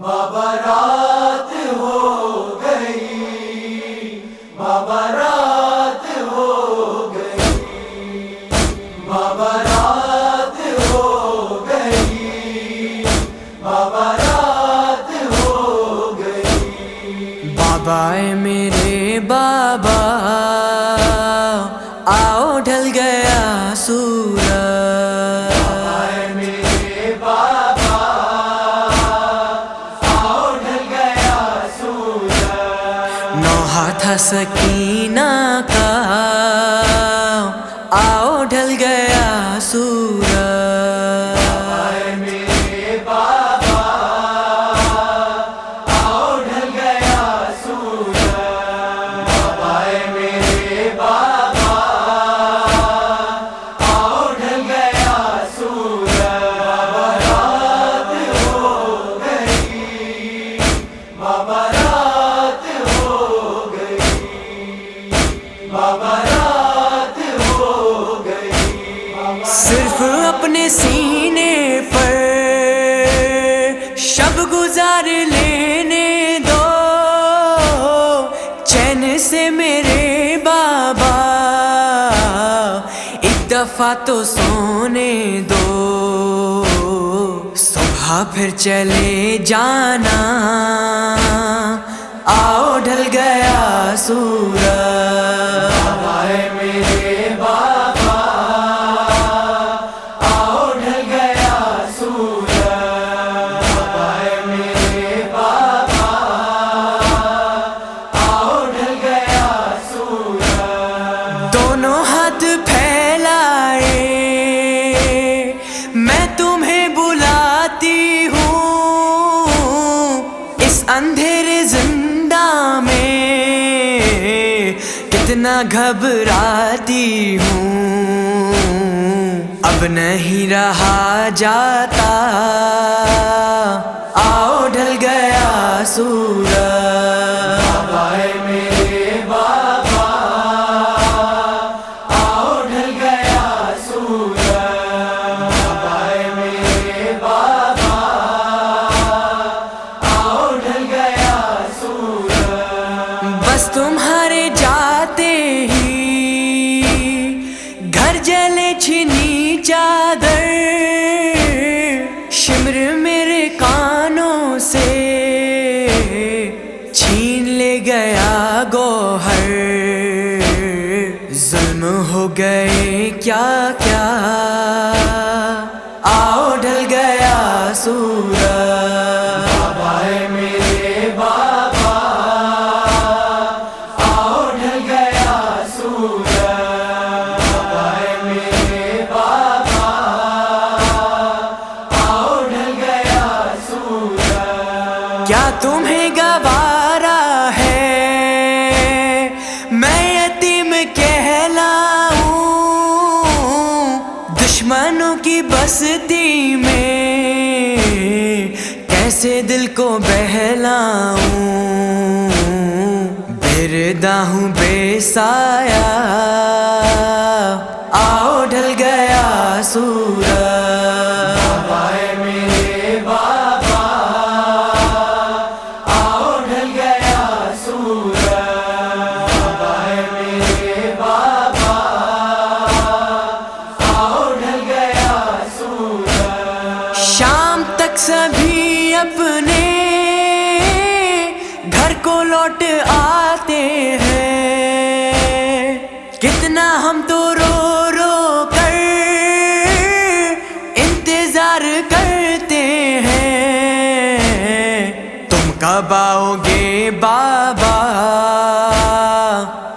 بابا کہا تھا سکینہ کا۔ آؤ سینے پر شب گزار لینے دو۔ چین سے میرے بابا، ایک دفعہ تو سونے دو۔ صبح پھر چلے جانا۔ آؤ، ڈھل گیا سورج۔ کتنا گھبراتی ہوں۔ اب نہیں رہا جاتا۔ آؤ ڈھل گیا سورج۔ چھنی چادر، شمر میرے کانوں سے چھین لے گیا گوہر۔ ظلم ہو گئے کیا کیا؟ آؤ ڈھل گیا سورج۔ بستی میں کیسے دل کو بہلاؤں؟ بردا ہوں بے سایہ آؤ ڈھل گیا سورج۔ لوٹ آتے ہیں۔ کتنا ہم تو رو رو کر انتظار کرتے ہیں۔ تم کب آؤ گے بابا؟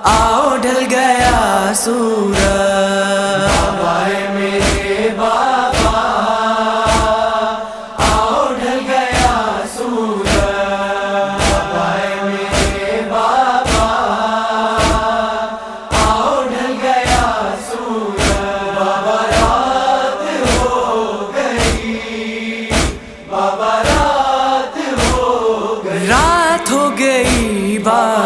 آؤ، ڈھل گیا سورج۔ رات ہو گئی رات